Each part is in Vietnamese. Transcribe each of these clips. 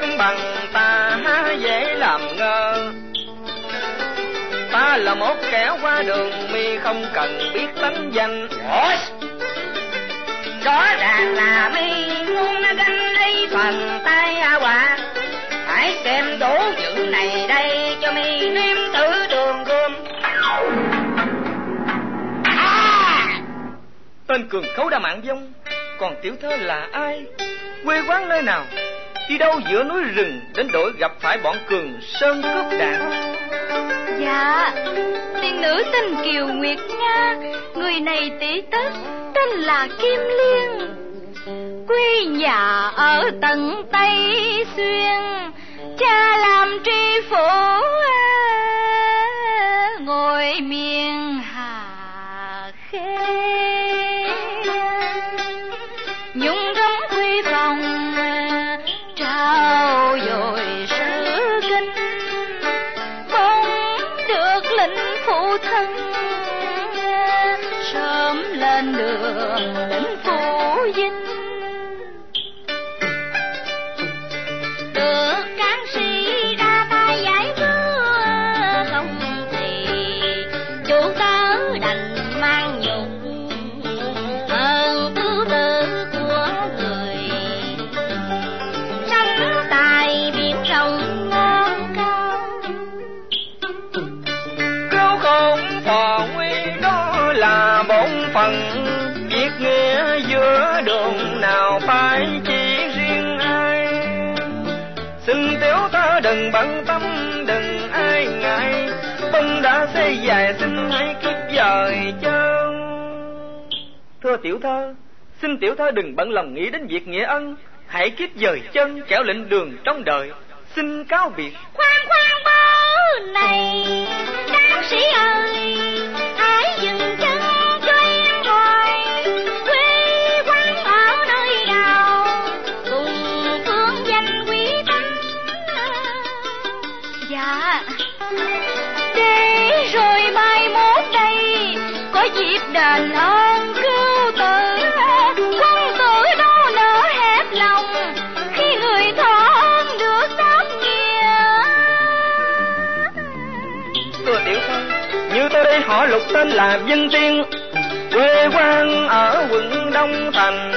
bất bằng ta há dễ làm ngơ. Ta là một kẻ qua đường mi không cần biết tánh danh. Ôi! Rõ ràng là mi muốn gánh lấy phần tay quả Hãy xem đổ dự này đây cho mi nếm thử đường gươm. À! Tên cường khấu đã mạng vong Còn tiểu thơ là ai? Quê quán nơi nào Đi đâu giữa núi rừng Đến đổi gặp phải bọn cường sơn cướp đạn? Dạ Tiên nữ tên Kiều Nguyệt Nga, Người này tỷ tất Tên là Kim Liên. Quê nhà ở tận Tây Xuyên, Cha làm tri phủ à, Ngồi miền. Bổn phận. Việc nghĩa giữa đường nào phải chỉ riêng ai. Xin tiểu ta đừng bận tâm, đừng ai ngại. Bông đã xây dài, xin hãy kiếp dời chân. Thưa tiểu thơ Xin tiểu thơ đừng bận lòng nghĩ đến việc nghĩa ân. Hãy kiếp dời chân, kẻo lệnh đường trong đời. Xin cáo biệt. Khoan khoan bơ này tên là Vân Tiên Quê quán ở quận Đông Thành.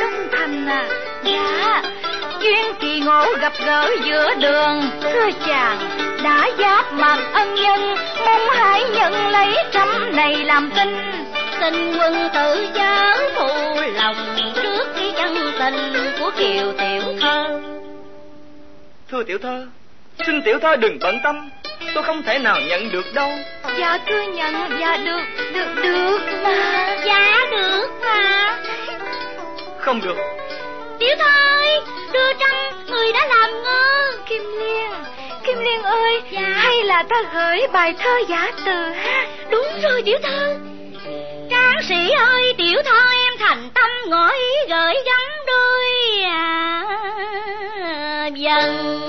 Đông Thành à? Dạ Duyên kỳ ngộ gặp gỡ giữa đường. Thưa chàng Đã giáp mặt ân nhân Mong hãy nhận lấy trăm này làm tin. Xin quân tử chớ phụ lòng Trước cái nhân tình của kiều tiểu thơ. Thưa tiểu thơ Xin tiểu thơ đừng bận tâm Tôi không thể nào nhận được đâu Dạ cứ nhận Dạ được Được được mà. Dạ được mà. Không được. Tiểu thôi Đưa trăm người đã làm ngơ. Kim Liên Kim Liên ơi dạ. Hay là ta gửi bài thơ giả từ ha? Đúng rồi tiểu thơ Tráng sĩ ơi tiểu thơ em thành tâm ngỏ ý gửi gắm đôi à, dần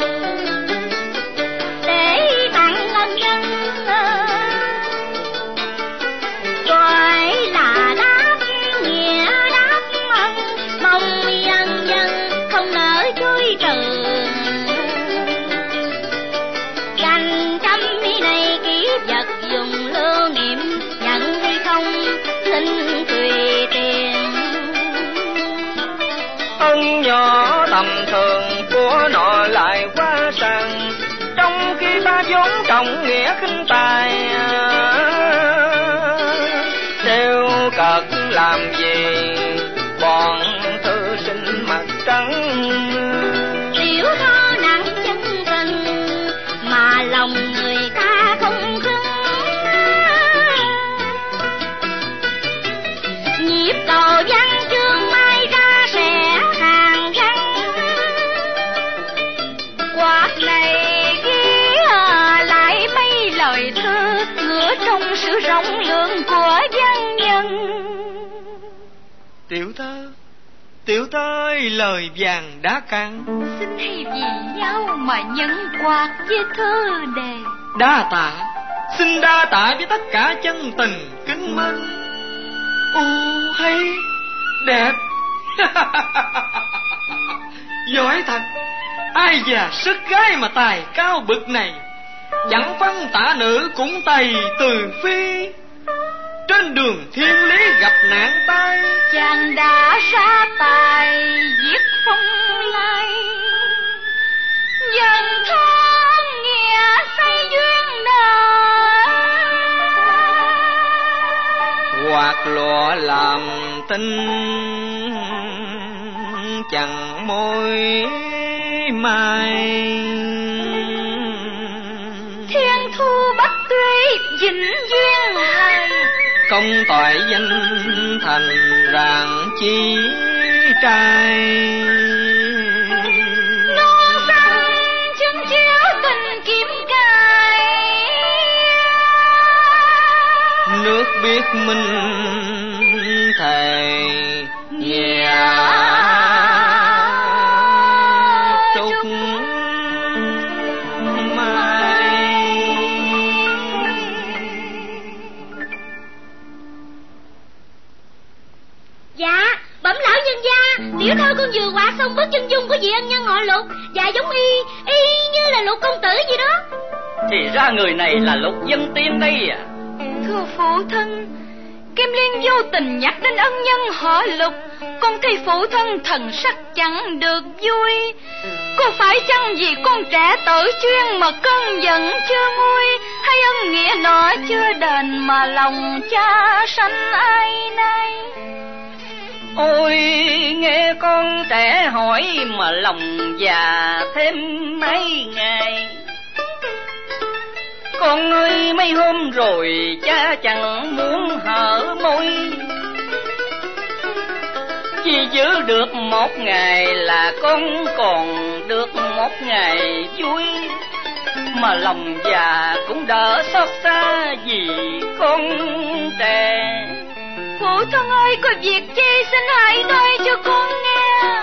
tầm thường của nọ lại quá sang trong khi ta vốn trọng nghĩa khinh tài, nếu cật làm gì ơi lời vàng đã cạn Xin hay vì nhau mà nhận quạt với thơ đề. Đa tạ. Xin đa tạ với tất cả chân tình kính mến. Ô hay đẹp. Giỏi thật. Ai già sức gái mà tài cao bực này? Chẳng phân tả nữ cũng tày từ phi trên đường thiên lý gặp nạn tai. Chàng đã ra tài viết phong lai Dần thơm nghĩa xây duyên nợ hoặc lụa làm tinh chẳng môi mai. Thiên thu bất tuy dĩnh duyên hài công tội danh thành rạng chi trai. Non xanh chứng chiếu tình kiếm cài. Nước biết minh Dạ Bẩm lão nhân gia Tiểu thơ con vừa quạt xong bức chân dung của vị ân nhân họ lục Dạ giống y Y như là lục công tử gì đó. Thì ra người này là lục dân tiên đây à. Thưa phụ thân Kim Liên vô tình nhắc đến ân nhân họ lục Con thấy phụ thân thần sắc chẳng được vui. Có phải chăng vì con trẻ tử chuyên mà cơn giận chưa nguôi Hay ân nghĩa nọ chưa đền mà lòng cha sanh ai nay Ôi, nghe con trẻ hỏi mà lòng già thêm mấy ngày. Con ơi, mấy hôm rồi cha chẳng muốn hở môi. Chỉ giữ được một ngày là con còn được một ngày vui. Mà lòng già cũng đỡ xót xa vì con trẻ. Phụ thân ơi, có việc chi? Xin hãy nói cho con nghe.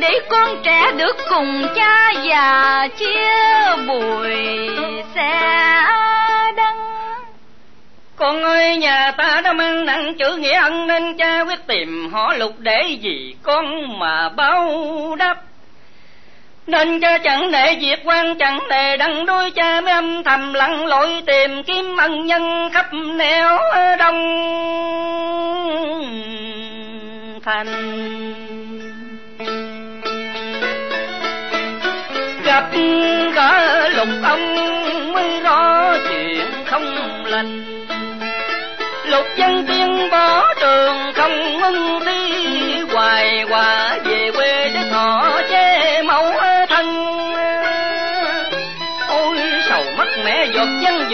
Để con trẻ được cùng cha già chia bùi xe đăng. Con ơi, nhà ta đã mang nặng chữ nghĩa ân Nên cha quyết tìm họ lục để gì con mà báo đáp. Nên cha chẳng để việc quan, chẳng để đặng đôi cha, mới âm thầm lặn lội tìm kiếm ân nhân khắp nẻo đông thành. Gặp cả lục ông, mới rõ chuyện không lành. Lục dân tiên bỏ trường không ngưng đi hoài hòa về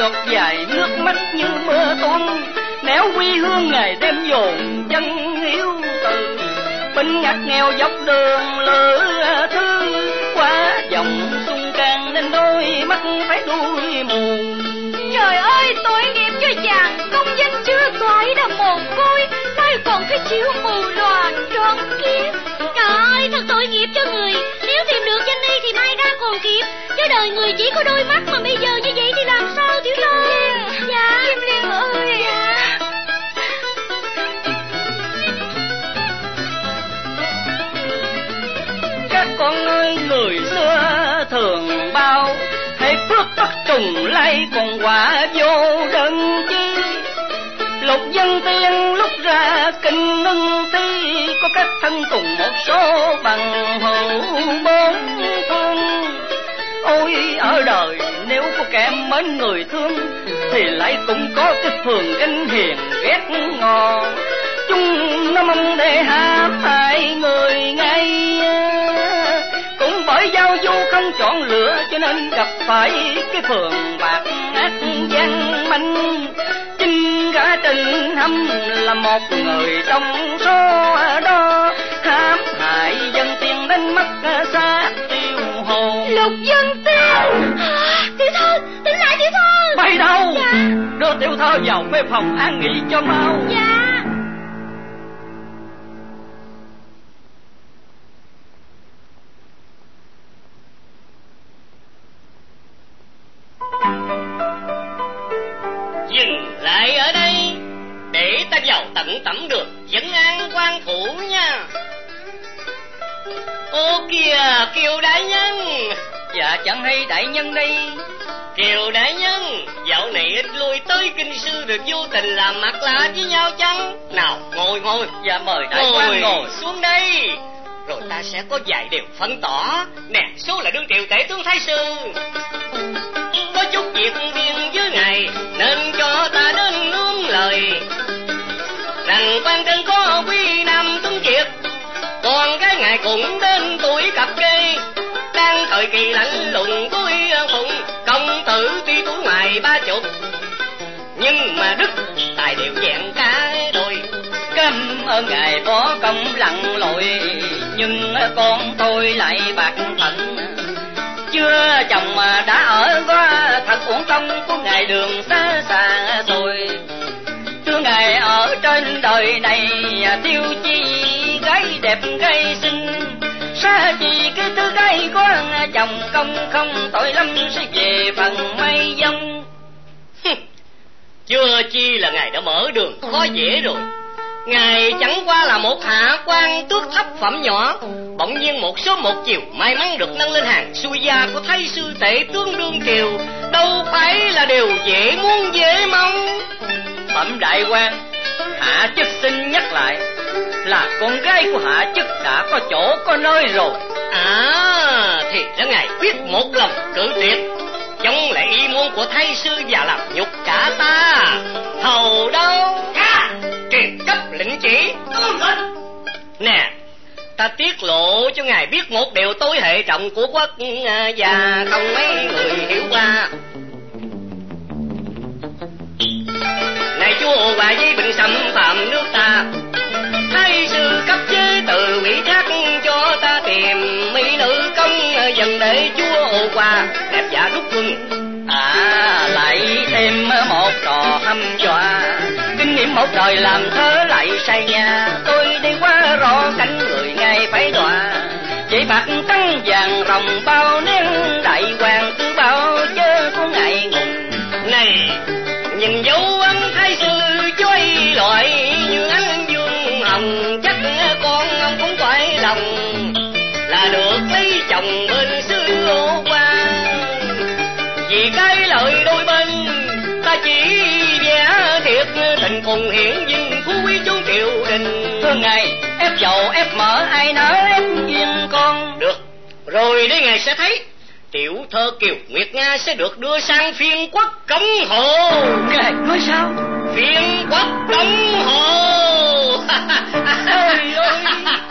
giọt dài nước mắt như mưa tuôn néo quy hương ngày đêm dồn chân hiếu từ. Binh ngặt nghèo dọc đường lửa thư quá dòng xuân càng nên đôi mắt phải đuôi mù. Trời ơi, tội nghiệp cho chàng, công danh chưa toại đã mồ côi. Nay còn phải chịu mù lòa trọn kiếp. Trời ơi, thật tội nghiệp cho người. Nếu tìm được danh y thì mai ra còn kịp chứ đời người chỉ có đôi mắt mà bây giờ như bắt trùng lai còn quả vô đơn chi. Lục dân tiên lúc ra kinh ngân ti có các thân cùng một số bằng hữu bốn thương. ôi, ở đời nếu có kẻ mến người thương, thì lại cũng có cái phường ganh hiền ghét ngò. Chung nó mong để hãm hại người ngay không chọn lựa cho nên gặp phải cái phường bạc ác gian manh. Chính gã trình hâm là một người trong số đó. Hãm hại dân tiền đánh mất xa tiêu hồn. Lục dân tiên! Tiểu thư tỉnh lại tiểu thư! Bay đâu? Dạ. Đưa tiểu thơ vào mê phòng an nghỉ cho mau. Dạ dừng lại ở đây. Để ta vào tận tẩm đường dẫn an quan phủ nha. Ô kìa kiều đại nhân. Dạ chẳng hay đại nhân đây. Kiều đại nhân dạo này ít lui tới kinh sư được vô tình làm mặt lạ với nhau chăng? Nào ngồi ngồi. Dạ mời đại quan ngồi. xuống đây. Rồi ta sẽ có vài điều phân tỏ. Nè số là đương triều tể tướng thái sư cũng đến tuổi cặp kê, đang thời kỳ lạnh lùng tôi phụng, công tử tuy tuổi ngoài ba chục. Nhưng mà đức tài đều dạng cả đôi cảm ơn ngài có công lặng lội. Nhưng con tôi lại bạc phận, chưa chồng mà đã ở qua thật uổng công của ngài đường xa xa rồi ngài ở trên đời này tiêu chi gái đẹp gái xinh. Xa gì cái thứ gái có chồng công không tội lắm sẽ về phần mây dông. Chưa chi là ngài đã mở đường khó dễ rồi. Ngài chẳng qua là một hạ quan tước thấp phẩm nhỏ bỗng nhiên một số một chiều may mắn được nâng lên hàng. Xuôi gia của thái sư tể tướng đương triều đâu phải là điều dễ muốn dễ mong bẩm đại quan hạ chức xin nhắc lại là con gái của hạ chức đã có chỗ có nơi rồi. À thì ra ngài quyết một lòng cử tuyệt chống lại y môn của thái sư và làm nhục cả ta? Hầu đâu? À, truyền cấp lệnh chỉ. Nè ta tiết lộ cho ngài biết một điều tối hệ trọng của quốc à, và không mấy người hiểu qua đại chúa hòa với bình xâm phạm nước ta. Thái sư cấp chế từ ủy thác cho ta tìm mỹ nữ công dần để chúa ô qua đẹp dạ giả rút quân. À lại thêm một trò hâm dọa. Kinh nghiệm một đời làm thơ lại say nhà tôi đi qua rõ cảnh người ngay phải đọa. Chỉ bạc tăng vàng rồng bao tình cùng hiển dinh phú quý chốn triều đình. Thưa ngài ép dầu ép mở ai nỡ ép duyên con? Được rồi đây ngài sẽ thấy tiểu thơ kiều nguyệt nga sẽ được đưa sang phiên quốc cống hộ ngài nói sao? Phiên quốc cống hộ ơi ơi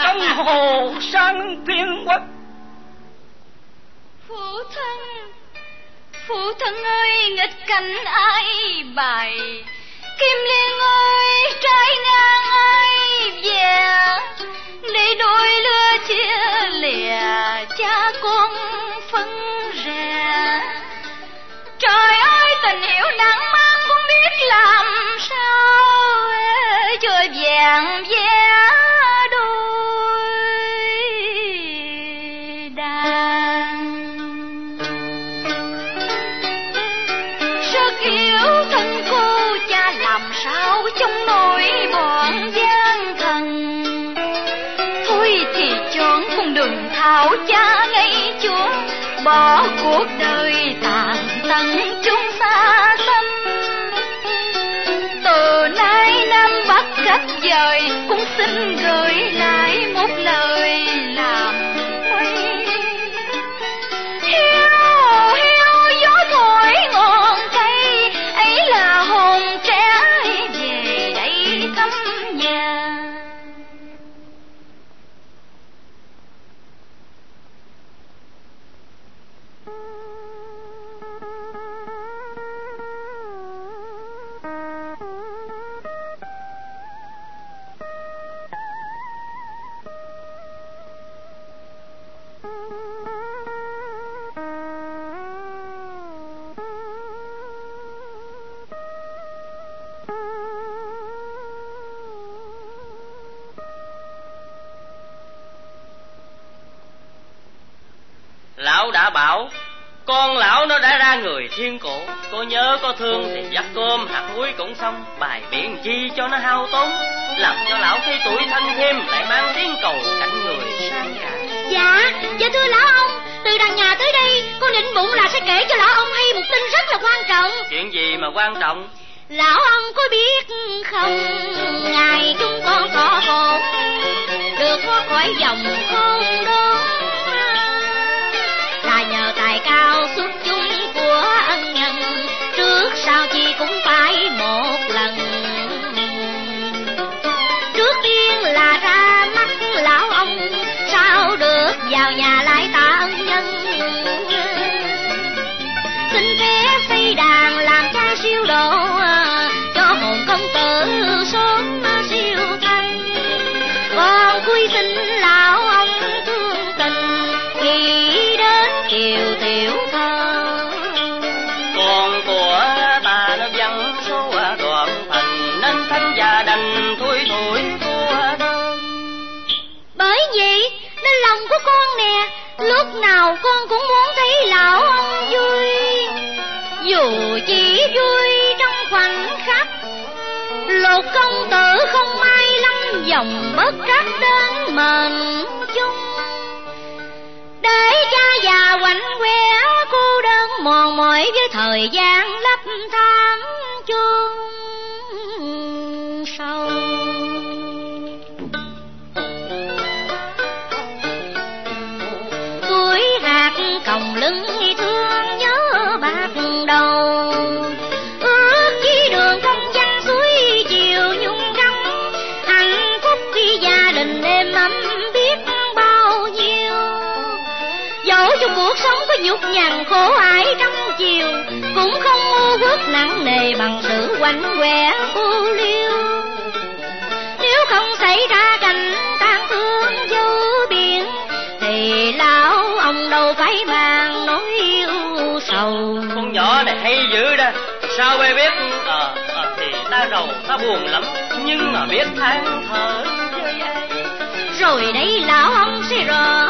cống hồ sang phiên quốc. Phụ thân phụ thân ơi nghịch cảnh ai bày Kim Liên ơi, trái ngang ai về Để đôi lứa chia lìa, cha con phân rè. Trời ơi, tình hiểu nắng mang cũng biết làm sao. Chưa vẹn về Bảo cha ngay chúa, bỏ cuộc đời tàn tận chung xa xăm từ nay nam bắc cách dời cũng xin gửi lại một lời Lão. Con lão nó đã ra người thiên cổ. Cô nhớ có thương thì dắt cơm hạt muối cũng xong. Bài biện chi cho nó hao tốn Làm cho lão khi tuổi thanh thêm Lại mang tiếng cầu cạnh người sang nhà. Dạ, dạ thưa lão ông Từ đằng nhà tới đây Con định bụng là sẽ kể cho lão ông hay một tin rất là quan trọng. Chuyện gì mà quan trọng? Lão ông có biết không Ngày chúng con có hồn Được thoát khỏi dòng không Là cao xuất chúng của ân nhân. Trước sau chi cũng phải một dòng bất trắc đến mền chung. Để cha già quạnh quẻ, cô đơn mòn mỏi với thời gian lấp tháng chung sâu. Tuổi hạt còng lưng nhục nhằn khổ ải trong chiều cũng không ngu quốc nặng nề bằng sự quạnh quẻ cô liêu. Nếu không xảy ra cảnh tan thương dấu biển thì lão ông đâu phải mang nỗi yêu sầu. Con nhỏ này hay dữ đó. Sao bây biết? Ờ ờ, thì ta rầu ta buồn lắm. Nhưng mà biết than thở rồi đây lão ông sẽ rõ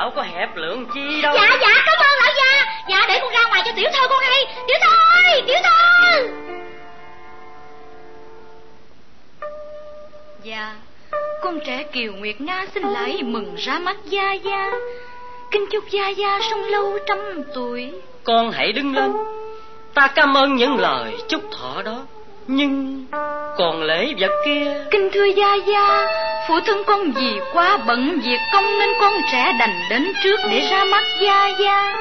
lão có hẹp lượng chi đâu. Dạ dạ cảm ơn lão gia. Dạ để con ra ngoài cho tiểu thơ con hay. Tiểu thơ ơi tiểu thơ Dạ, con trẻ Kiều Nguyệt Nga xin lại mừng ra mắt Gia Gia. Kính chúc Gia Gia sống lâu trăm tuổi. Con hãy đứng lên. Ta cảm ơn những lời chúc thọ đó. Nhưng còn lễ vật kia kinh thưa gia gia phụ thân con vì quá bận việc công nên con trẻ đành đến trước để ra mắt gia gia.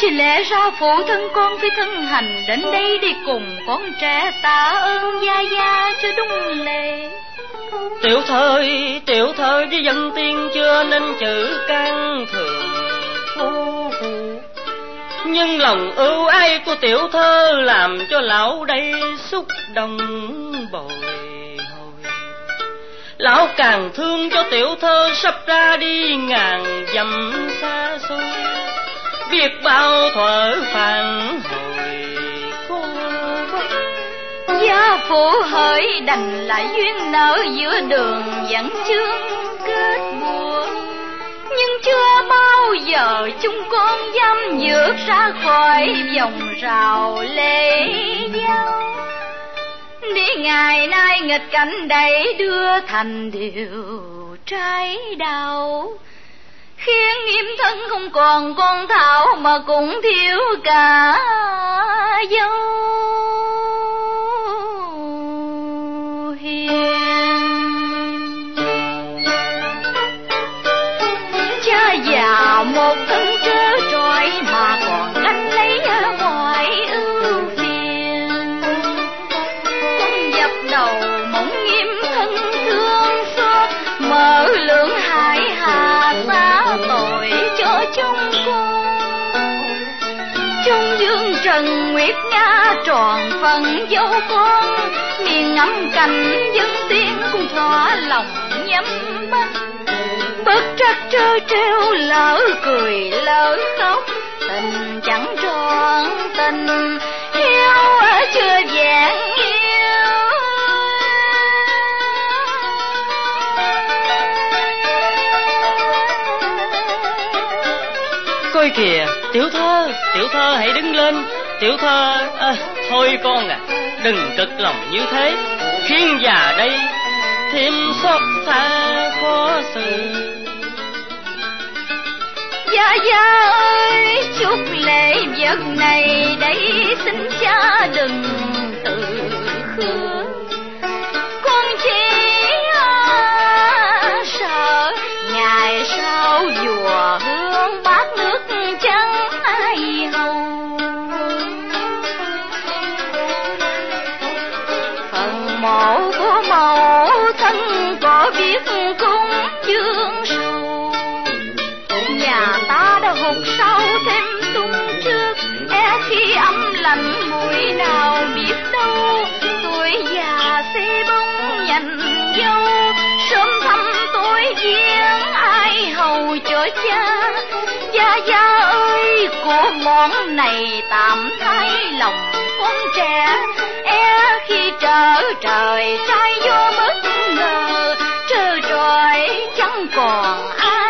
Chỉ lẽ ra phụ thân con phải thân hành đến đây để cùng con trẻ tạ ơn gia gia cho đúng lệ. Tiểu thời tiểu thời với dân tiên chưa nên chữ can thường nhưng lòng ưu ái của tiểu thơ làm cho lão đây xúc động bồi lão càng thương cho tiểu thơ sắp ra đi ngàn dặm xa xôi. Biết bao thuở phàn, hồi cô gia phụ hỡi đành lại duyên nợ giữa đường vẫn chưa kết buồn. Nhưng chưa bao giờ chúng con dám vượt ra khỏi vòng rào lệ giao đi ngày nay nghịch cảnh đẩy đưa thành điều trái đau khiến nghiêm thân không còn con thảo mà cũng thiếu cả dấu hiền. Cha già một thân trơ trọi mà còn chung chúng chung dương trần nguyệt nga tròn phần dấu con miền ngắm cảnh dân tiên cùng thỏa lòng nhắm mắt. Bất trắc trơ trêu lỡ cười lỡ khóc tình chẳng trọn tình. Yêu chưa vẹn kìa. Tiểu thơ tiểu thơ hãy đứng lên. Tiểu thơ à, thôi con à đừng cực lòng như thế. Khiến già đây thêm xót xa khó xử. Dạ dạ ơi chút lễ vật này đây xin cha đừng tự khước. Con chỉ à, sợ ngày sau chùa hương bát nước lạnh mùi nào biết đâu. Tuổi già sẽ bóng nhành dâu, sớm thăm tối giếng ai hầu cho cha. Gia gia ơi, của món này tạm thay lòng con trẻ. E khi trở trời trai vô bất ngờ, trơ trọi chẳng còn ai.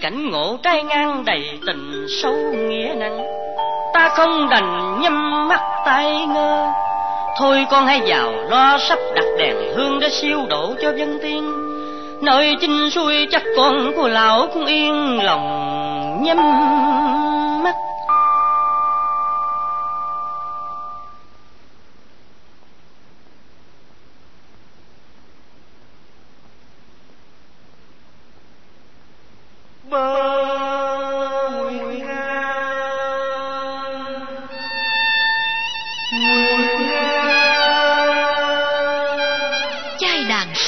Cảnh ngộ trai ngang đầy tình sâu nghĩa nặng ta không đành nhắm mắt tay ngơ. Thôi con hãy vào lo sắp đặt đèn hương để siêu độ cho dân tiên nơi chinh xuôi chắc con của lão cũng yên lòng nhắm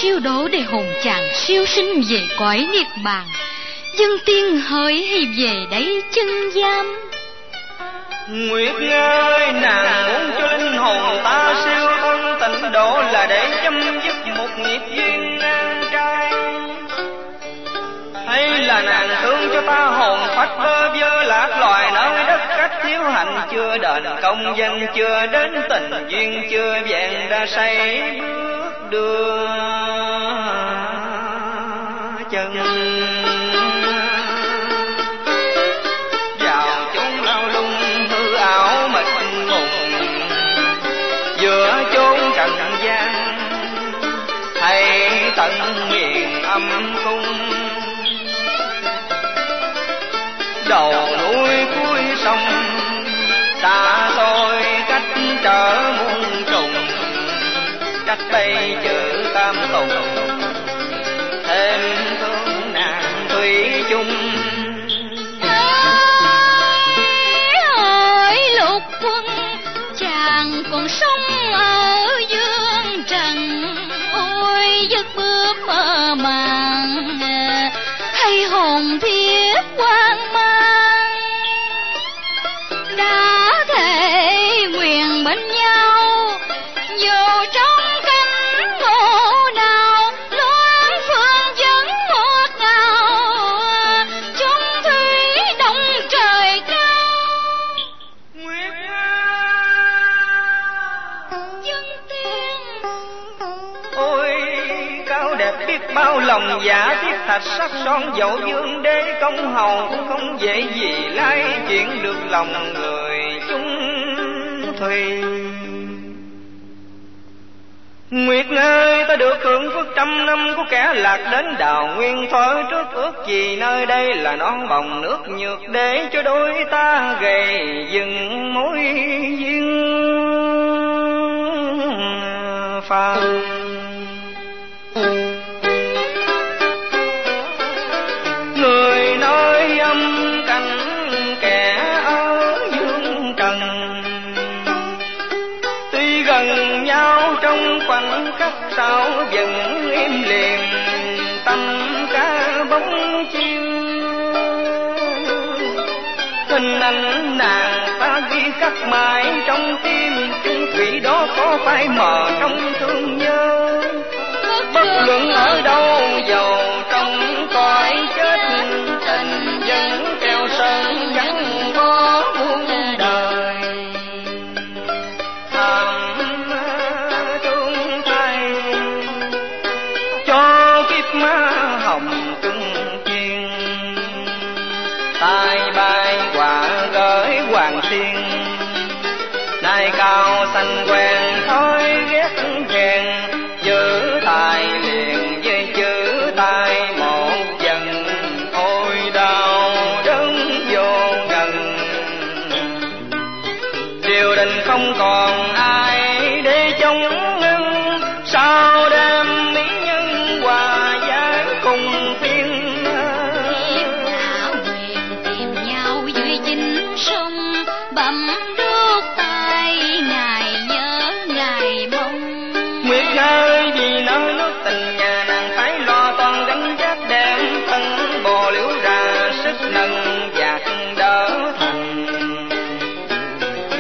siêu đố để hồn chàng siêu sinh về cõi niết bàn. Dân tiên hỡi hay về đấy chân giam? Nguyệt Nga ơi, nàng muốn cho linh hồn ta siêu thân tịnh độ là để chấm dứt một nghiệp duyên nan trai. Hay là nàng thương cho ta hồn phách bơ vơ lạc loài nơi đất cách thiếu hạnh chưa đền công danh, chưa đến tình duyên, chưa vẹn đã say đường. Cách chữ tam tùng. Son dậu dương đế công hầu cũng không dễ gì lai chuyển được lòng người chung thùy Nguyệt ơi, ta được hưởng phước trăm năm của kẻ lạc đến đào nguyên thôi trước ước gì nơi đây là non bồng nước nhược để cho đôi ta gầy dừng mối duyên phàm. Sao vẫn im liền, tâm ca bóng chim Hình ảnh nàng ta ghi khắc mãi trong tim chung thủy đó có phải mờ trong thương nhớ Bất luận ở đâu giàu. Bao cao xanh quen thói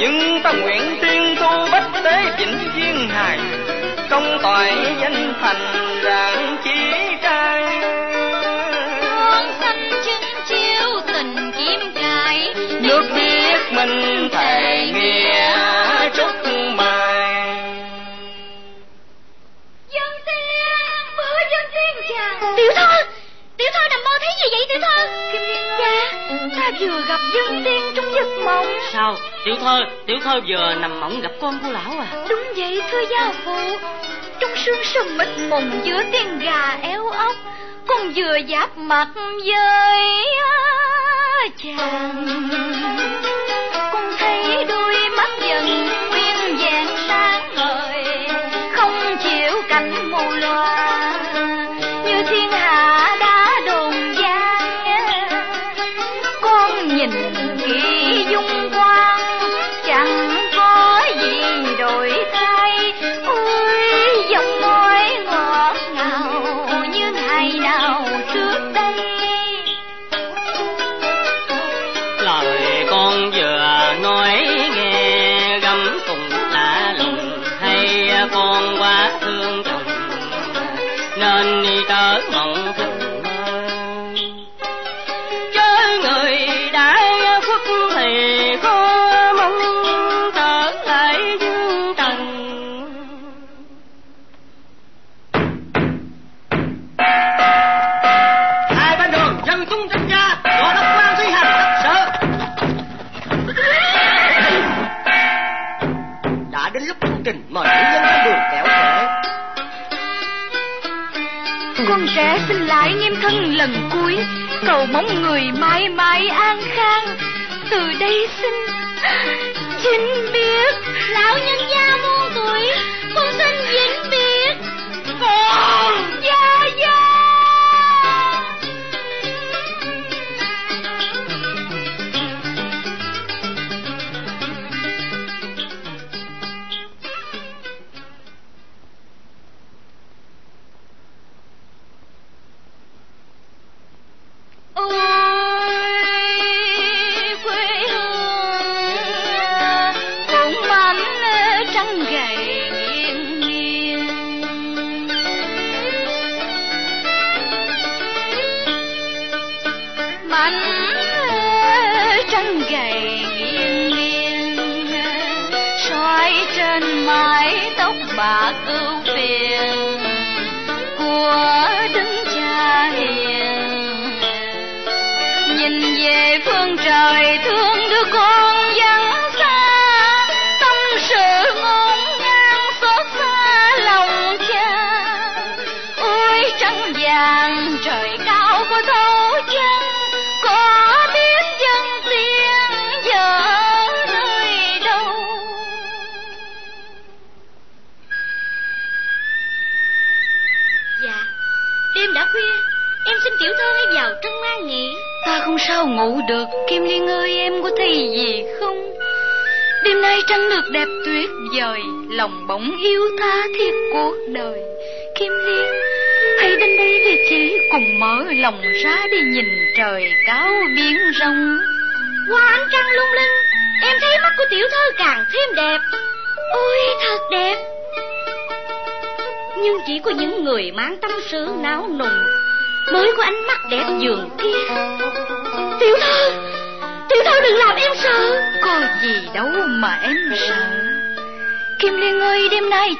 nhưng ta nguyện tiên tu bách tế vĩnh viên hài. Công toại danh thành vừa gặp dân tiên trong giấc mộng Sao? Tiểu thơ, tiểu thơ vừa nằm mộng gặp con của lão à? đúng vậy thưa gia phụ trong sương sớm mịt mùng giữa tiếng gà éo ốc con vừa giáp mặt với chàng công trình mời nữ nhân lên đường kẻo trễ con trẻ xin lại nghiêm thân lần cuối, cầu mong người mãi mãi an khang. Từ đây xin chính biết, lão nhân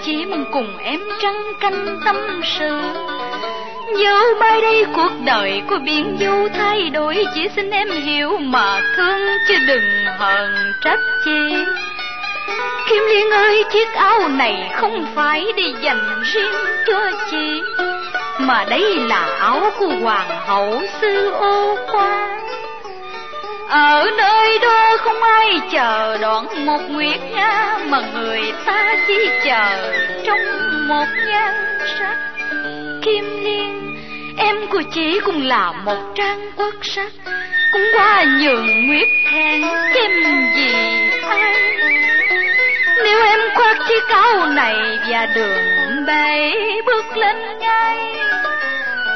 chim cùng em trăng canh tâm sự. Dẫu mai đây cuộc đời của biển du thay đổi, Chỉ xin em hiểu mà thương chứ đừng hờn trách chi. Kim Liên ơi, chiếc áo này không phải để dành riêng cho chị, Mà đây là áo của hoàng hậu sư ô quan ở nơi đó không ai chờ đón một nguyệt nga Mà người ta chỉ chờ trong một nhan sắc Kim Liên. Em của chị cũng là một trang quốc sắc, Cũng qua nhường nguyệt thẹn kim gì ai. Nếu em khoác chiếc áo này và đường bay bước lên ngay,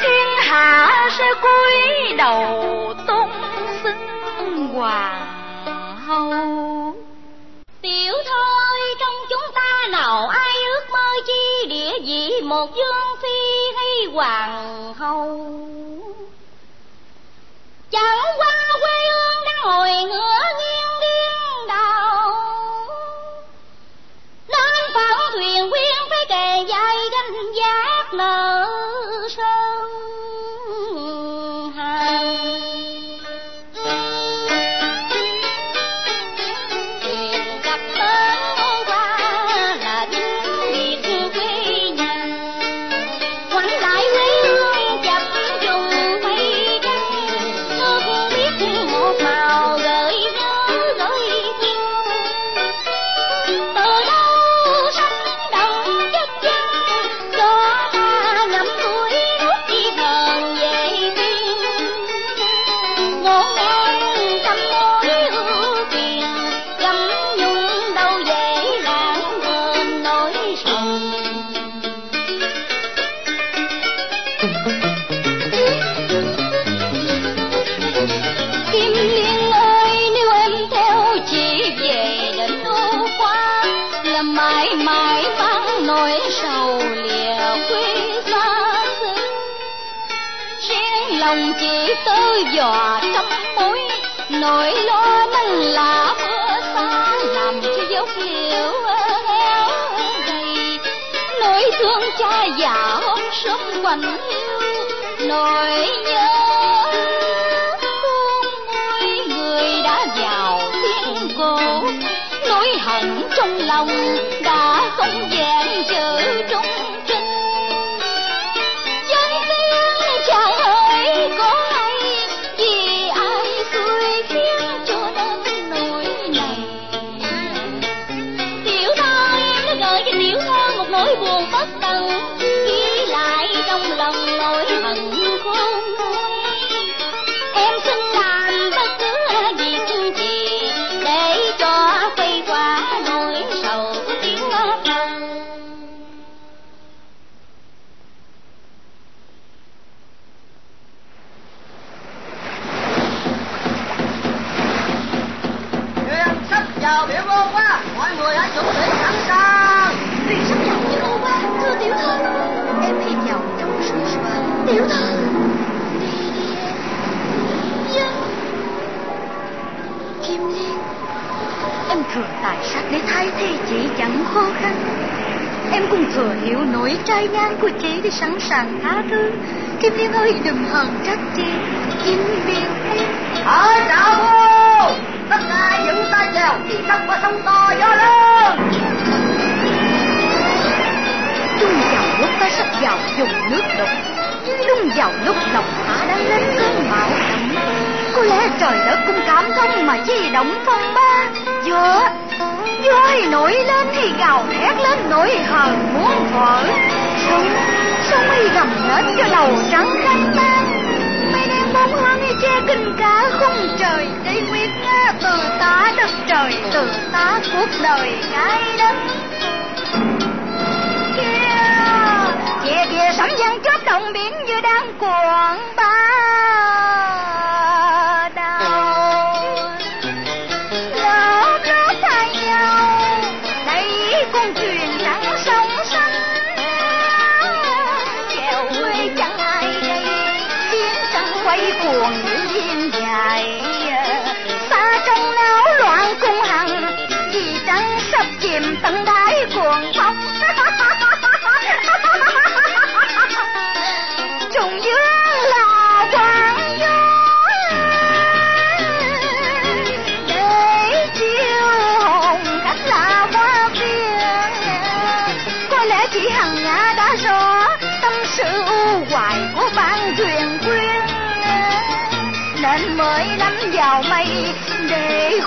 Thiên hạ sẽ cúi đầu tung hoàng hậu. Tiểu thôi, trong chúng ta nào ai ước mơ chi địa vị một dương phi hay hoàng hậu? Chẳng qua quê hương đang ngồi ngửa nghiêng điên đầu. Nên phận thuyền quyên phải kề dài gánh giác nợ. Chỉ tơ dò trong mối nỗi lo nâng là mưa xa, làm cho dốc liễu héo gầy nỗi thương cha già hôm sớm quạnh hiu, nỗi nhớ tài sắc để thay thế chị chẳng khó khăn. Em cũng thừa hiểu nỗi trai ngang của chị để sẵn sàng tha thứ. Kim Liên ơi đừng hờn trách chị. Kim Liên em Ở chào cô! Tất cả những tay chèo Chỉ trong có sông to gió lớn. Trung vào lúc ta sắp vào dùng nước đục Đúng vào lúc lòng ta đang lên cơn bão. Động Có lẽ trời đất cũng cảm thông mà di động phong ba vừa Gió thì nổi lên thì gào thét lên nỗi hờn muốn vỡ Sông Sông y gầm lên cho đầu trắng khanh tan. Mây đen bóng hoang hay che kinh cả khung trời Đây nguyệt nga từ ta đất trời, Từ ta cuộc đời gai đất Kìa kìa sấm giăng chớp động biển như đang cuộn bao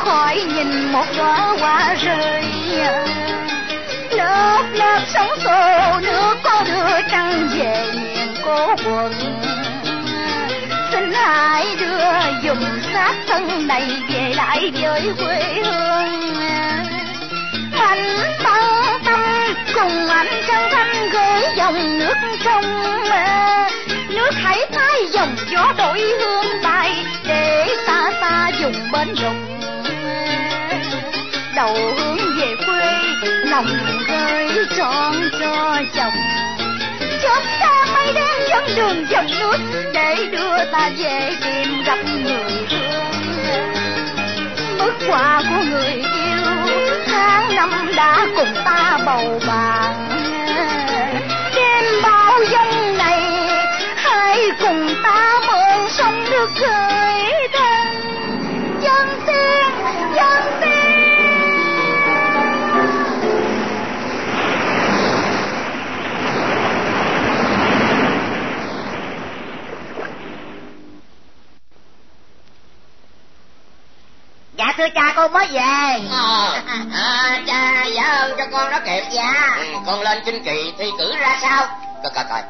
khỏi nhìn một đóa hoa rơi. Lớp lớp sóng xô, nước có đưa trăng về miền cố quận. Xin hãy đưa dùng xác thân này về lại với quê hương. Anh băng tâm cùng anh chân thanh gửi dòng nước trong nước hãy thay dòng gió đổi hương bay để ta ta dùng bên rụng đầu hướng về quê, lòng rơi trọn cho chồng. Chót xa mây đen dẫn đường dòng nước để đưa ta về tìm gặp người thương. Bước quà của người yêu, tháng năm đã cùng ta bầu bạn. Thưa cha con mới về. Ờ, à, Cha ơn cho con nó kịp dạ ừ, con lên kinh kỳ thi cử ra sao? Coi coi coi.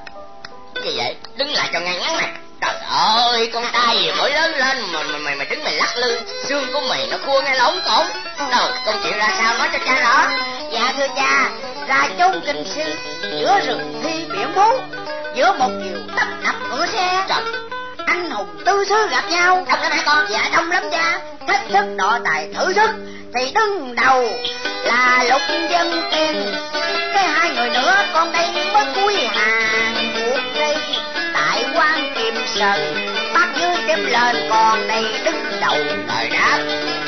Gì vậy? Đứng lại cho ngay ngắn này trời ơi con trai gì mới lớn lên mà mày mày, mày đứng mày lắc lư. Xương của mày nó khua ngay lóng cổng. Rồi con chịu ra sao nói cho cha rõ. Dạ thưa cha. Ra chốn kinh sư Giữa rừng thi biển bố Giữa một chiều tấp nập cửa xe. Trời anh hùng tư sư gặp nhau. Đông lắm hả con Dạ đông lắm cha. Thách thức đọ tài thử sức, Thì đứng đầu là lục dân tiền Cái hai người nữa, con đây mới cuối hàng buộc đây Tại quan kim sơn Bắt dưới đem lên còn đây đứng đầu đời đáp.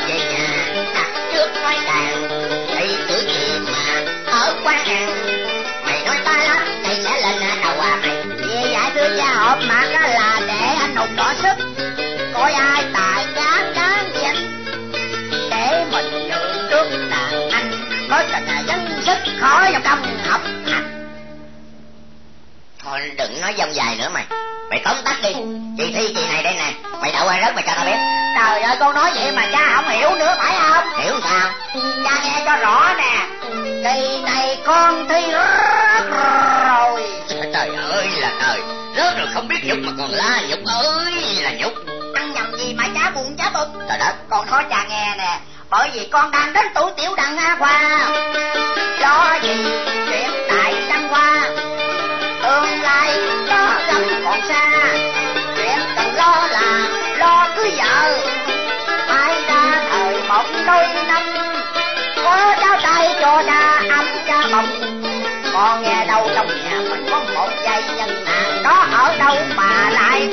Về nhà, đặt trước nói đàn thì cử gì mà ở quán hàng mày nói ta lắm thì sẽ lên đầu à mày. Vì dạ thưa cha họp mặt á là hùng đỏ sức. Coi ai tài cán đáng danh Để mình dự trước đàn anh. Có tình là dân sức khỏi vào công học thôi đừng nói dông dài nữa mày. Mày tóm tắt đi. Chị thi kỳ này đây nè. Mày đậu ai rớt mày cho tao biết. Trời ơi con nói vậy mà cha không hiểu nữa phải không? Hiểu sao? Cha nghe cho rõ nè. Kỳ này con thi rớt rồi. Trời ơi là trời. Rớt rồi không biết nhục mà còn la nhục. Ơi là nhục. Ăn nhầm gì mà cha buồn cha bực. Trời đất. Con nói cha nghe nè. Bởi vì con đang đến tuổi tiểu đặng A Khoa. Lo gì chuyện tại Đăng Hoa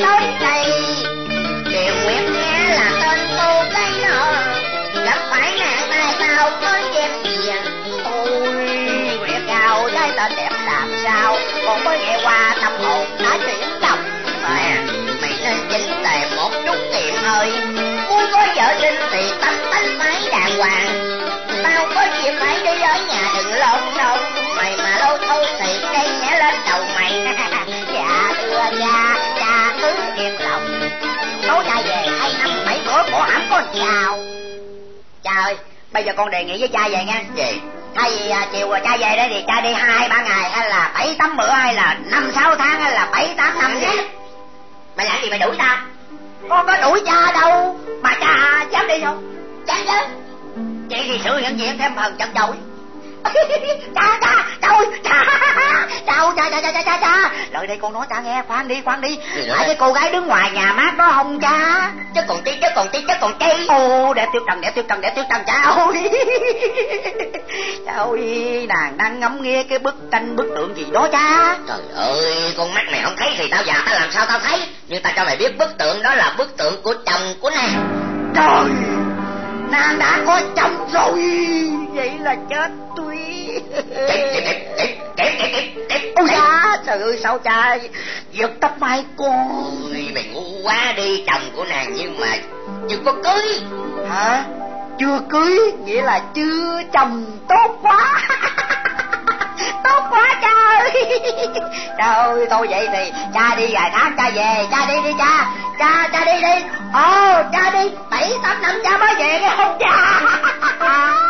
tới đây. Điều nguyệt nghe là tên cô gái nọ. Gặp phải nạn tại sao mới dẹp tiền ôi nguyệt cao trai tên đẹp làm sao. Còn mới nghe qua tâm hồn đã chuyển động mà, mày nên chỉnh tề một chút tiền ơi. Muốn có vợ sinh thì tâm tánh máy đàng hoàng. Tao có chuyện phải đi ở nhà đừng lộn xộn mày mà lâu thôi thì cây nhẽ lên đầu mày. cổ hẳn con chào cha ơi bây giờ con đề nghị với cha về nha. Gì? Thay vì à, chiều rồi cha về đây thì cha đi hai ba ngày hay là bảy tám bữa hay là năm sáu tháng hay là bảy tám năm gì? mày làm gì mày đuổi ta con có đuổi cha đâu mà cha dám đi không dám chứ. Vậy thì sự hiện diện thêm phần chật chội cha cha trời cha chào cha cha cha cha cha cha. Lợi đây con nói cha nghe khoan đi khoan đi. Phải cái cô gái đứng ngoài nhà mát đó không cha. Chứ còn tí chứ còn tí chứ còn chi ô đẹp tiêu trần đẹp tiêu trần đẹp tiêu trần cha ơi. Cha ơi nàng đang ngắm nghe cái bức tranh bức tượng gì đó cha. Trời ơi con mắt mày không thấy thì tao già tao làm sao tao thấy? Nhưng tao cho mày biết bức tượng đó là bức tượng của chồng của nàng. Trời nàng đã có chồng rồi. Vậy là chết tuy. Ôi cha trời ơi sao cha giật tóc mai con Ôi, mày ngu quá đi chồng của nàng nhưng mà chưa có cưới. Hả? Chưa cưới nghĩa là chưa chồng tốt quá tốt quá ơi. Trời ơi thôi vậy thì cha đi vài tháng cha về cha đi đi cha. Cha cha đi đi. Ồ cha đi. Bảy tám năm cha mới về nghe không cha?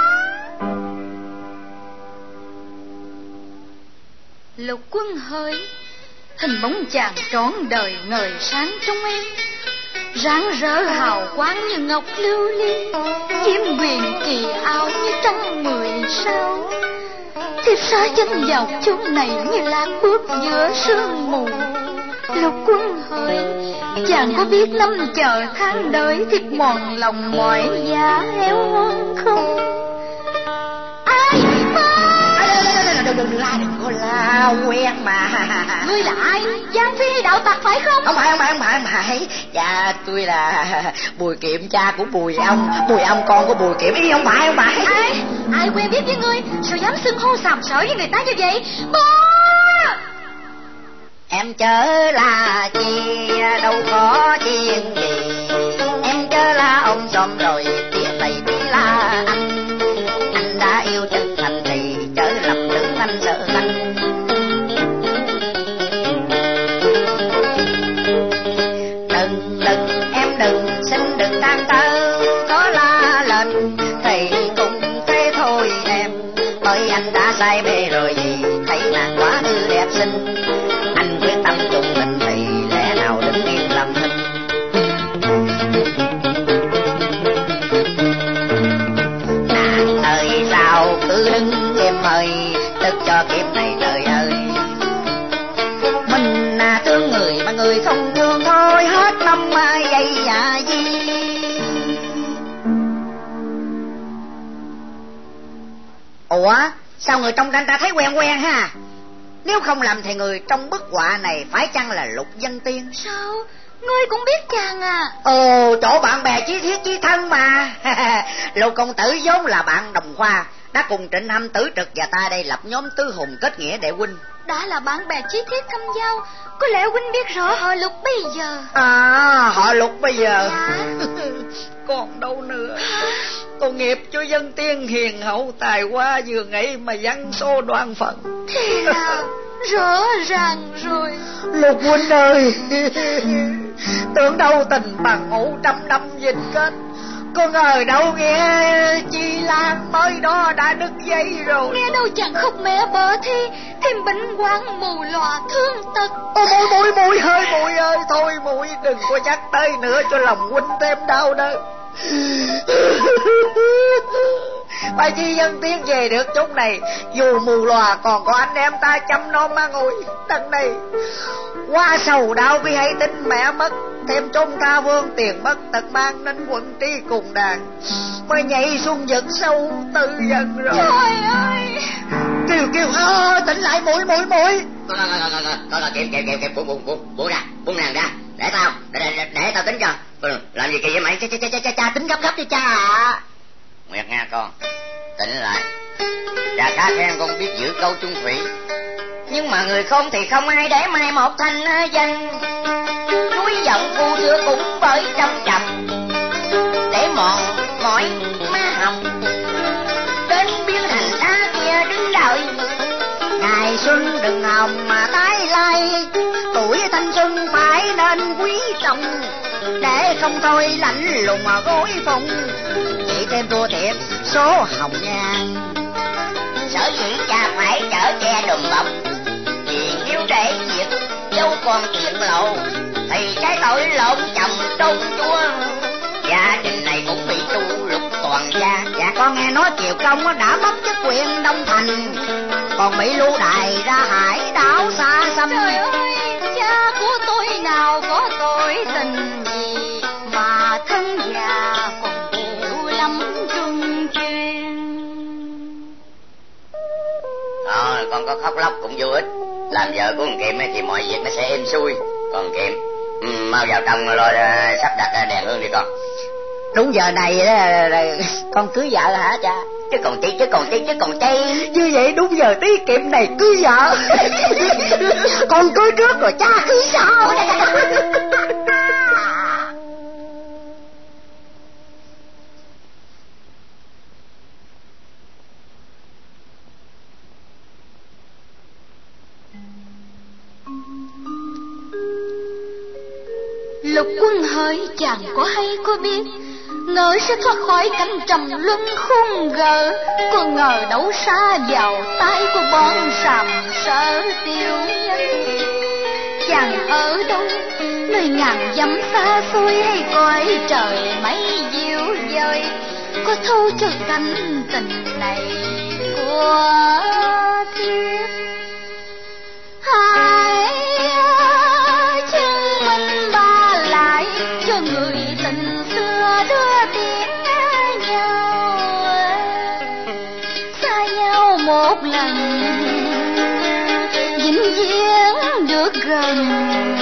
Lục quân hơi hình bóng chàng trọn đời ngời sáng trong em. Rạng rỡ hào quang như ngọc lưu ly diễm quyền kỳ ảo như trăng mười sao thiếp xa chân vào chốn này như lạc bước giữa sương mù. Lục quân hơi chàng có biết năm chờ tháng đợi Thiệt mòn lòng mỏi giá héo hon không? Đừng la đừng có la quen mà. Ngươi là ai? Giang phi đạo tặc phải không? Không phải không phải không phải không phải. Dạ tôi là bùi kiệm cha của bùi ông. Bùi ông con của bùi kiệm ý không phải không phải. Ai? Ai quen biết với ngươi? Sao dám xưng hô sàm sỡ với người ta như vậy? Bố! Em chớ là chi đâu có chuyện gì. Em chớ là ông xóm rồi tây tía là anh anh ủa sao người trong tranh ta thấy quen quen ha? Nếu không làm thì người trong bức họa này phải chăng là lục dân tiên? Sao? Ngươi cũng biết chàng à? Ồ chỗ bạn bè chí thiết chí thân mà. Lục công tử vốn là bạn đồng khoa đã cùng trịnh hâm tử trực và ta đây lập nhóm tứ hùng kết nghĩa đệ huynh đã là bạn bè chí thiết thâm giao. Có lẽ huynh biết rõ họ lục bây giờ. À họ lục bây giờ. Dạ. còn đâu nữa. Tội nghiệp cho dân tiên hiền hậu tài hoa vừa nghĩ mà văn số đoan phận. Thì là rõ ràng rồi. Lục huynh ơi tưởng đâu tình bằng ngũ trăm năm dịch kết có ngờ đâu nghe chi lan mới đó đã đứt dây rồi. Nghe đâu chẳng khóc mẹ bờ thi thêm bệnh hoạn mù lòa thương tật. Ôi mùi mùi mùi ơi mùi ơi thôi mùi đừng có nhắc tới nữa cho lòng huynh thêm đau đớn Bà chi dân tiến về được chỗ này Dù mù lòa còn có anh em ta chăm nom mà ngồi Đằng này Qua sầu đau vì hay tin mẹ mất Thêm trong tha vương tiền mất tật mang Nên quận tri cùng đàn Mới nhảy xuống vực sâu tự dần rồi trời ơi kêu kêu ơ tỉnh lại mũi mũi mũi coi coi coi coi coi coi kịp kịp kịp kịp buông buông buông buông ra buông nàng ra để tao để để, để tao tính cho. Ừ, làm gì kỳ vậy mày? Cha cha cha cha, cha tính gấp gấp đi cha nguyệt nga con tỉnh lại. Cha khá khen con biết giữ câu chung thủy. Nhưng mà người không thì không ai để mai một thành danh. Núi giận phu xưa cũng bởi trong chậm. Để mòn mỏi ngày xuân đừng hồng mà tái lai. Tuổi thanh xuân phải nên quý trọng, để không thôi lạnh lùng mà gối phùng chỉ thêm thua thiệt số hồng nhan sở dĩ cha phải chở che đùm bọc, vì nếu để việc dâu còn tiện lộ, thì cái tội lộn chồng trôn chúa gia đình này cũng bị tru lục toàn gia. Dạ con nghe nói triều công đã mất chức quyền đông thành còn bị lưu đày ra hải đảo xa xăm. Trời ơi cha của tôi nào có tội tình gì mà thân già còn chịu lắm trung chuyên Thôi con có khóc lóc cũng vô ích. Làm vợ của thằng Kiệm thì mọi việc nó sẽ êm xuôi. Còn Kiệm ừ, Mau vào trong lo uh, sắp đặt uh, đèn hương đi con. Đúng giờ này con cưới vợ hả cha Chứ còn tí chứ còn tí chứ còn chi? Như vậy đúng giờ tí Kiệm này cưới vợ. Con cưới trước rồi cha cưới sau. Lục quân hỡi chẳng có hay có biết Ngờ sẽ thoát khỏi cảnh trầm luân khung gờ. Có ngờ đấu xa vào tay của bọn sàm sở tiêu nhân. Chàng ở đâu? Nơi ngàn dặm xa xôi hay cõi trời mấy diệu dời? Có thâu cho cánh tình này của thiết Hai đưa tiếng nhau xa nhau một lần vĩnh viễn được gần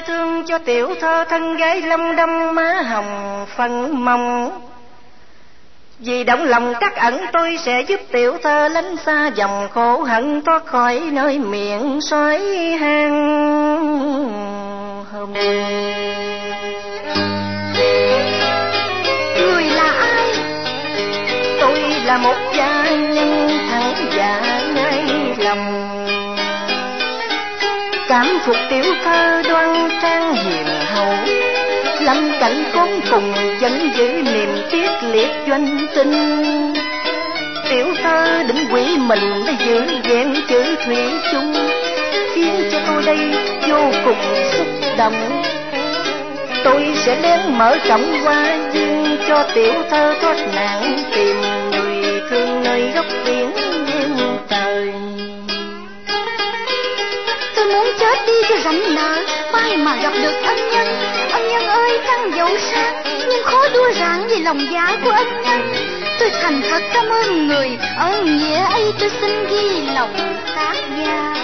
thương cho tiểu thơ thân gái lâm đâm má hồng phân mông. Vì động lòng các ẩn tôi sẽ giúp tiểu thơ lánh xa dòng khổ hận thoát khỏi nơi miệng xoáy hang. Hôm người là ai? Tôi là một gia nhân thẳng dạ ngay lòng Cảm phục tiểu thơ đoan trang hiền hậu. Lâm cảnh khốn cùng vẫn giữ niềm tiếc liệt doanh tinh. Tiểu thơ đỉnh quỷ mình đã giữ vẹn chữ thủy chung. Khiến cho tôi đây vô cùng xúc động. Tôi sẽ đem mở cổng hoa duyên cho tiểu thơ thoát nạn tìm người thương nơi góc biển chưa đi rảnh nợ mai mà gặp được ân nhân. Ân nhân ơi trăng dẫu sáng nhưng khó đua rạng vì lòng dạ của ân nhân. Tôi thành thật cảm ơn người. Ơn nghĩa ấy tôi xin ghi lòng tác gia.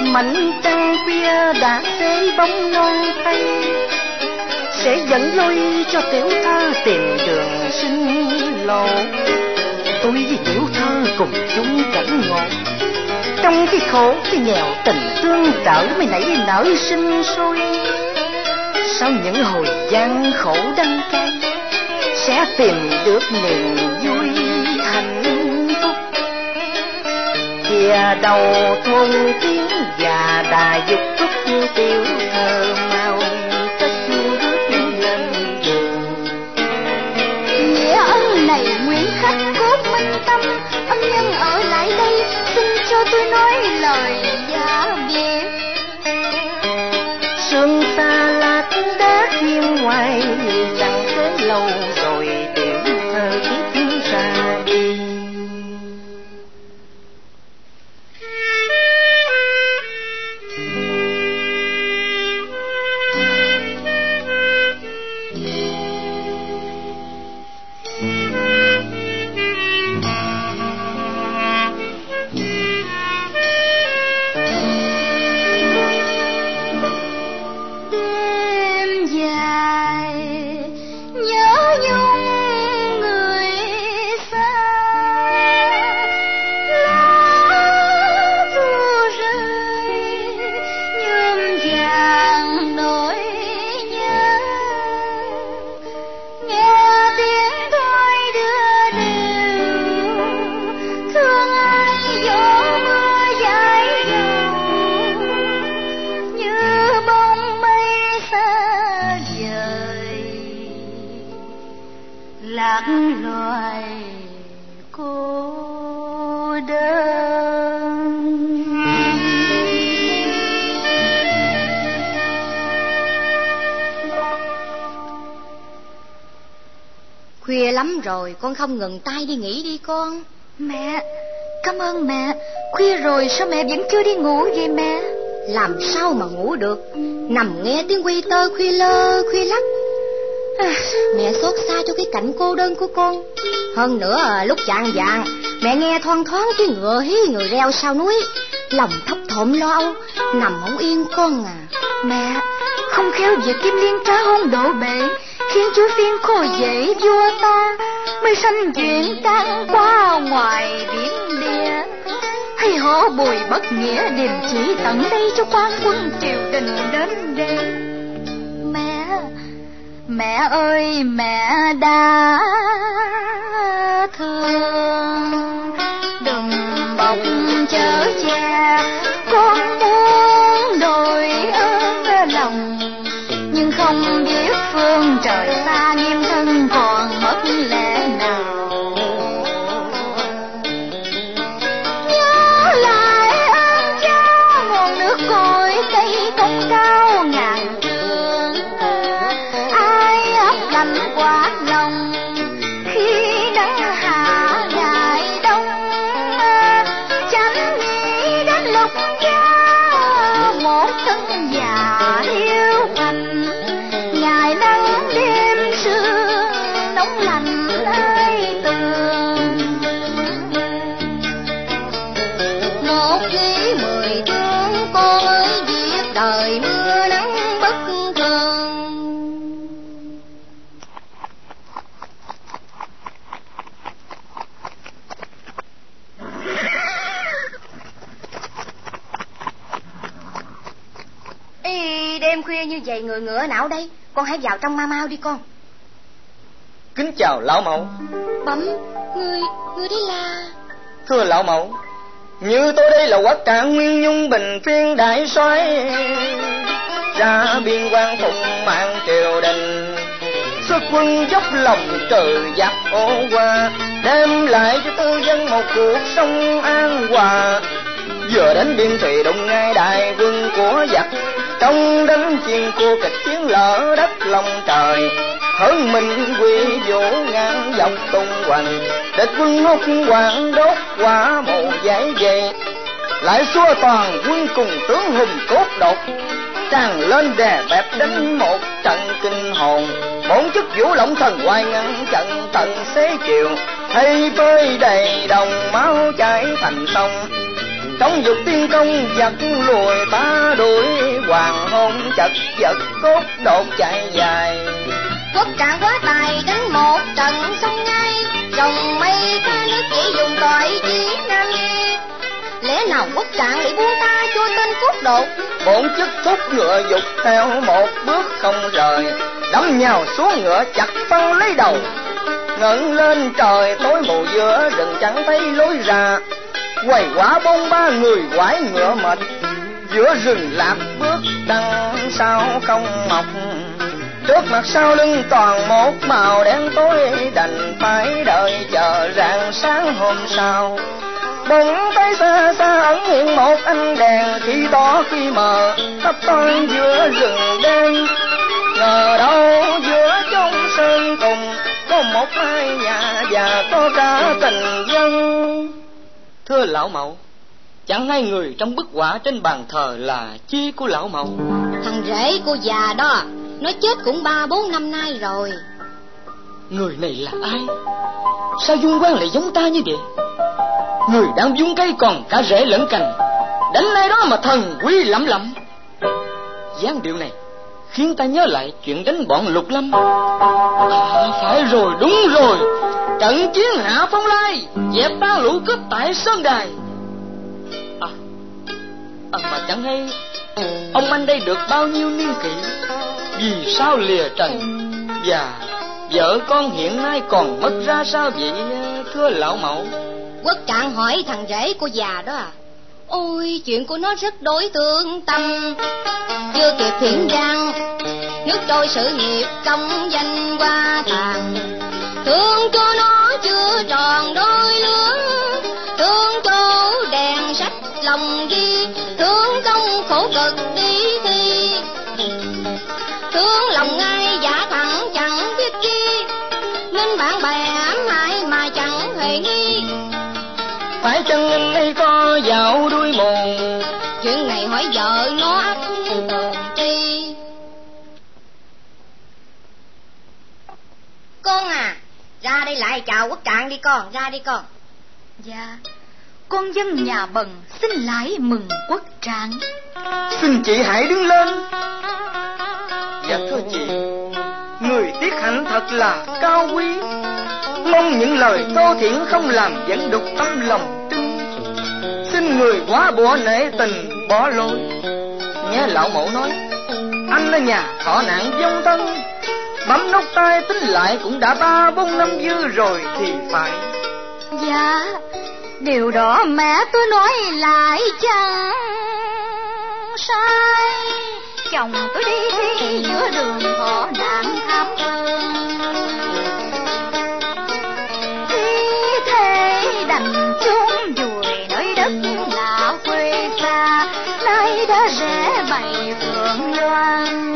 Mảnh trăng khuya đã tế bóng non tay Sẽ dẫn lối cho tiểu thơ tìm đường sinh lộ. Tôi với tiểu thơ cùng chung cảnh ngộ. Trong cái khổ, cái nghèo, tình tương trợ mới nảy nở sinh sôi. Sau những hồi gian khổ đắng cay, Sẽ tìm được niềm vui hạnh phúc. Kia đầu thôn tiếng già đà dục thúc tiểu thơ. Con không ngừng tay đi nghỉ đi con. Mẹ, cảm ơn mẹ. Khuya rồi sao mẹ vẫn chưa đi ngủ vậy mẹ? làm sao mà ngủ được? Nằm nghe tiếng quy tơ khuya lơ khuya lắc. À, mẹ xót xa cho cái cảnh cô đơn của con. Hơn nữa à, lúc chạng vàng mẹ nghe thoang thoáng cái ngựa hí người reo sau núi. Lòng thấp thỏm lo âu nằm không yên con à. Mẹ, không khéo việc kim liên trá hôn độ bể khiến chúa phiên khô dễ vua ta mới sanh chuyện tan qua ngoài biển địa hay họ bùi bất nghĩa điềm chỉ tận đây cho quan quân triều đình đến đây mẹ mẹ ơi, mẹ đã não đây? Con hãy vào trong ma mau đi con. Kính chào lão mẫu. Bấm người người đây là thưa lão mẫu như tôi đây là quách trạng nguyên nhung bình phiên đại soái. Ra biên quan phụng mạng triều đình xuất quân dốc lòng trừ giặc ô qua đem lại cho tư dân một cuộc sống an hòa. Vừa đến biên thùy đụng ngay đại quân của giặc trong đánh chiến cua kịch chiến lỡ đất lòng trời. Hơn mình quy vũ ngang dọc tung hoành, địch quân hút hoàng đốt quả mù giải về lại xua toàn quân cùng tướng hùng cốt độc, tràn lên đè bẹp đánh một trận kinh hồn. Bốn chức vũ lộng thần hoài ngăn trận tận xế chiều thay với đầy đồng máu chảy thành sông trong dục tiên công giặc lùi ta đuổi hoàng hôn chật vật cốt đột chạy dài. Quốc trạng quá tài đánh một trận xong ngay dòng mây ta nước chỉ dùng tội chỉ nam nhi lẽ nào quốc trạng lại buông ta cho tên cốt đột? Bốn chức thúc ngựa dục theo một bước không rời đấm nhào xuống ngựa chặt phân lấy đầu. Ngẩng lên trời tối mù giữa rừng chẳng thấy lối ra quầy quả bông ba người quái ngựa mệt. Giữa rừng lạc bước đằng sau không mọc. Trước mặt sau lưng toàn một màu đen tối, đành phải đợi chờ rạng sáng hôm sau. Bỗng thấy xa xa ẩn hiện một ánh đèn, khi to khi mờ thấp thoáng giữa rừng đen. Ngờ đâu giữa chốn sơn cùng và có cả tình dân thưa lão mẫu chẳng hai người trong bức họa trên bàn thờ là chi của lão mẫu? Thằng rể cô già đó nó chết cũng ba bốn năm nay rồi. Người này là ai? Sao dung quan lại giống ta như vậy? Người đang dung cây còn cả rễ lẫn cành đánh nay đó mà thần quý lắm lắm dáng điệu này khiến ta nhớ lại chuyện đánh bọn lục lâm. À phải rồi đúng rồi. Trận chiến hạ phong lai dẹp ta lũ cướp tại sơn đài. À, à mà chẳng hay ông anh đây được bao nhiêu niên kỷ? Vì sao lìa trần? Và vợ con hiện nay còn mất ra sao vậy thưa lão mẫu? Quốc trạng hỏi thằng rể của già đó à ôi, chuyện của nó rất đối tương tâm. Chưa kịp thiện giang nước trôi sự nghiệp công danh qua tàn. Thương cho nó chưa tròn đôi lứa. Thương cho đèn sách lòng ghi. Thương công khổ cực đi thi. Thương lòng ngay giả thẳng chẳng biết chi. Nên bạn bè lại chào quốc trạng đi con ra đi con. Dạ. Con dân nhà bần xin lãi mừng quốc trạng. Xin chị hãy đứng lên. Dạ thưa chị. Người tiết hạnh thật là cao quý. Mong những lời tô thiện không làm dẫn đục tâm lòng trinh xin người quá bỏ nể tình bỏ lối nghe lão mẫu nói anh ở nhà thọ nạn vong thân bấm nút tay tính lại cũng đã ba bốn năm dư rồi thì phải. Dạ Điều đó mẹ tôi nói lại chẳng sai. Chồng tôi đi thi giữa đường, họ nạn thăm Thi thế đành chôn vùi nơi đất là quê xa, Nay đã rẽ bày phượng loan.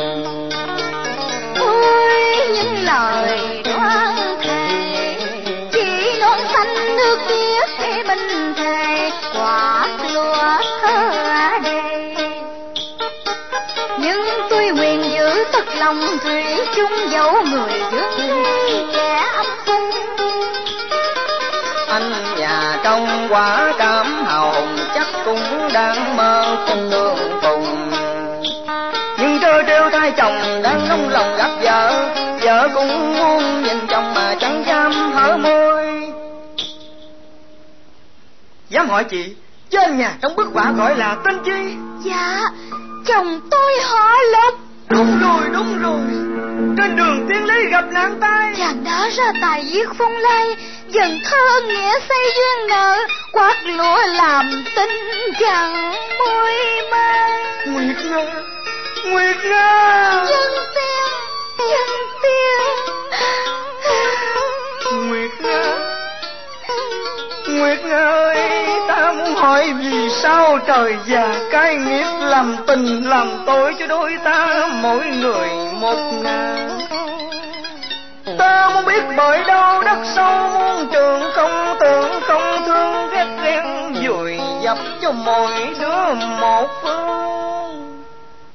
Tất lòng thủy chung dấu người ly kẻ âm cung. Anh nhà trong quả cảm hào hùng chắc cũng đang mơ cùng đường cùng. Nhưng trơ trêu thai chồng đang nóng lòng gặp vợ vợ cũng muốn nhìn chồng mà chẳng dám hở môi. Dám hỏi chị trên nhà trong bức họa gọi là tên chi? Dạ Chồng tôi họ lộc đúng rồi đúng rồi. Trên đường tiên lý gặp nạn tai. Chàng đã ra tài viết phong lai Dần thơ nghĩa xây duyên nợ Quát lúa làm tình chẳng môi mai nguyệt nga nguyệt nga. Dân tiên Dân tiên. Nguyệt nga Nguyệt Nga ơi, hỏi vì sao trời già, cái nghiệp làm tình làm tội cho đôi ta mỗi người một ngàn. Ta muốn biết bởi đâu đất sâu muôn trường không tưởng, không thương ghét ghen vùi dập cho mỗi đứa một phương.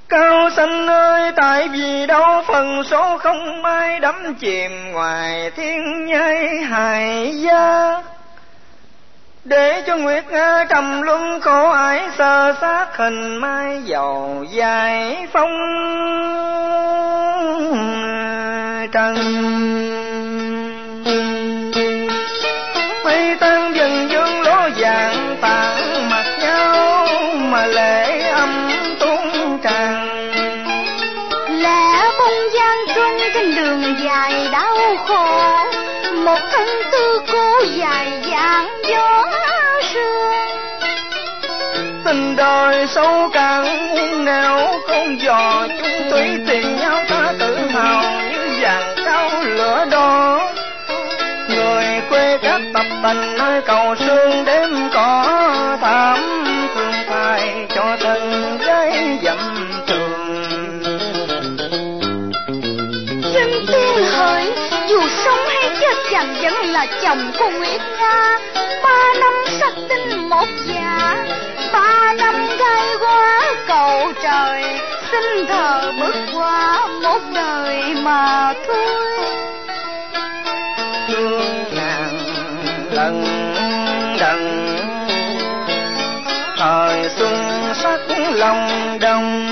Cao xanh ơi, tại vì đâu phần số không may đắm chìm ngoài thiên nhai hài gia để cho Nguyệt Nga trầm luân, khổ ải sơ xác hình mai dầu dài phong trần. Đời sâu càng nghèo không dò chúng thủy tìm nhau ta tự hào như vàng cao lửa đỏ. Người quê các tập tành nơi cầu Xin bước qua một đời mà thôi. Thương nàng lần đần thời xuân sắc lòng đông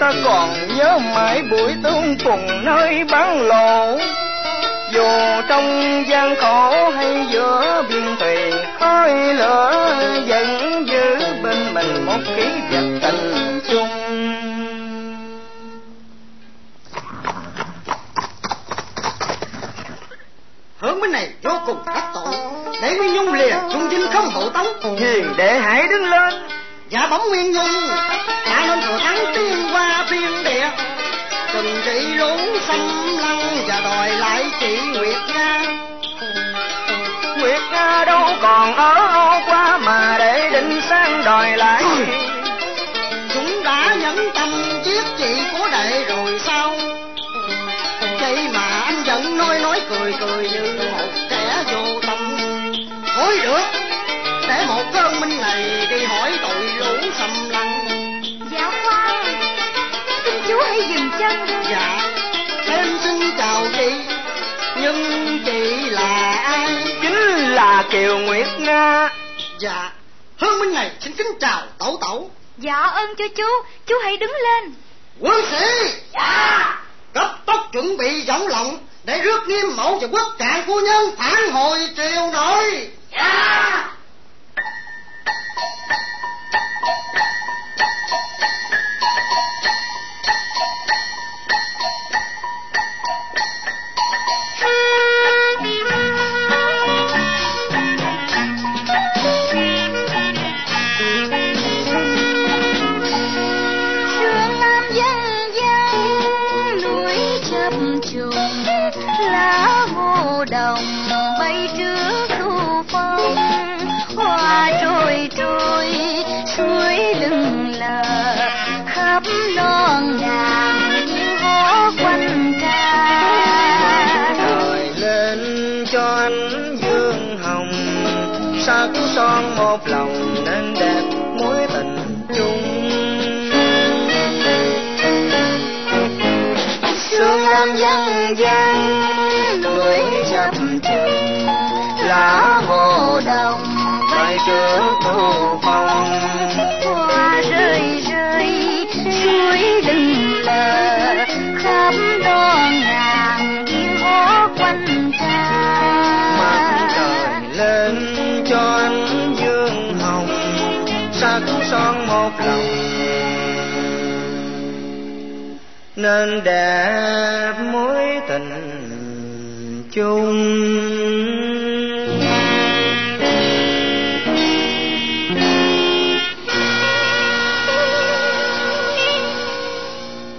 ta còn nhớ mãi buổi tương cùng nơi bán lộ dù trong gian khổ hay giữa biên thùy khói lửa vẫn giữ bên mình một ký vật tình chung. Hướng bên này vô cùng thất tội Để Nguyên Nhung lìa trung dinh không hộ tống. Hiền đệ hãy đứng lên. Dạ bóng Nguyên Nhung Đã nên thừa thắng tiên thiên địa Từng chỉ lũ xâm lăng Và đòi lại chị Nguyệt Nga. Nguyệt Nga đâu còn ở Âu qua mà để định sang đòi lại. Kiều Nguyệt Nga. Dạ Hương Minh này xin kính chào tẩu tẩu. Dạ ơn cho chú, chú hãy đứng lên. Quân sĩ! Dạ. Cấp tốc chuẩn bị giọng lộng Để rước nghiêm mẫu và quốc trạng phu nhân phản hồi triều nội. Dạ trước thu phong hoa rơi rơi suối lưng lờ khắp non ngàn yên hó quanh mặt ca trời lên cho anh dương hồng sắc son một lòng. Nên đẹp mối tình chung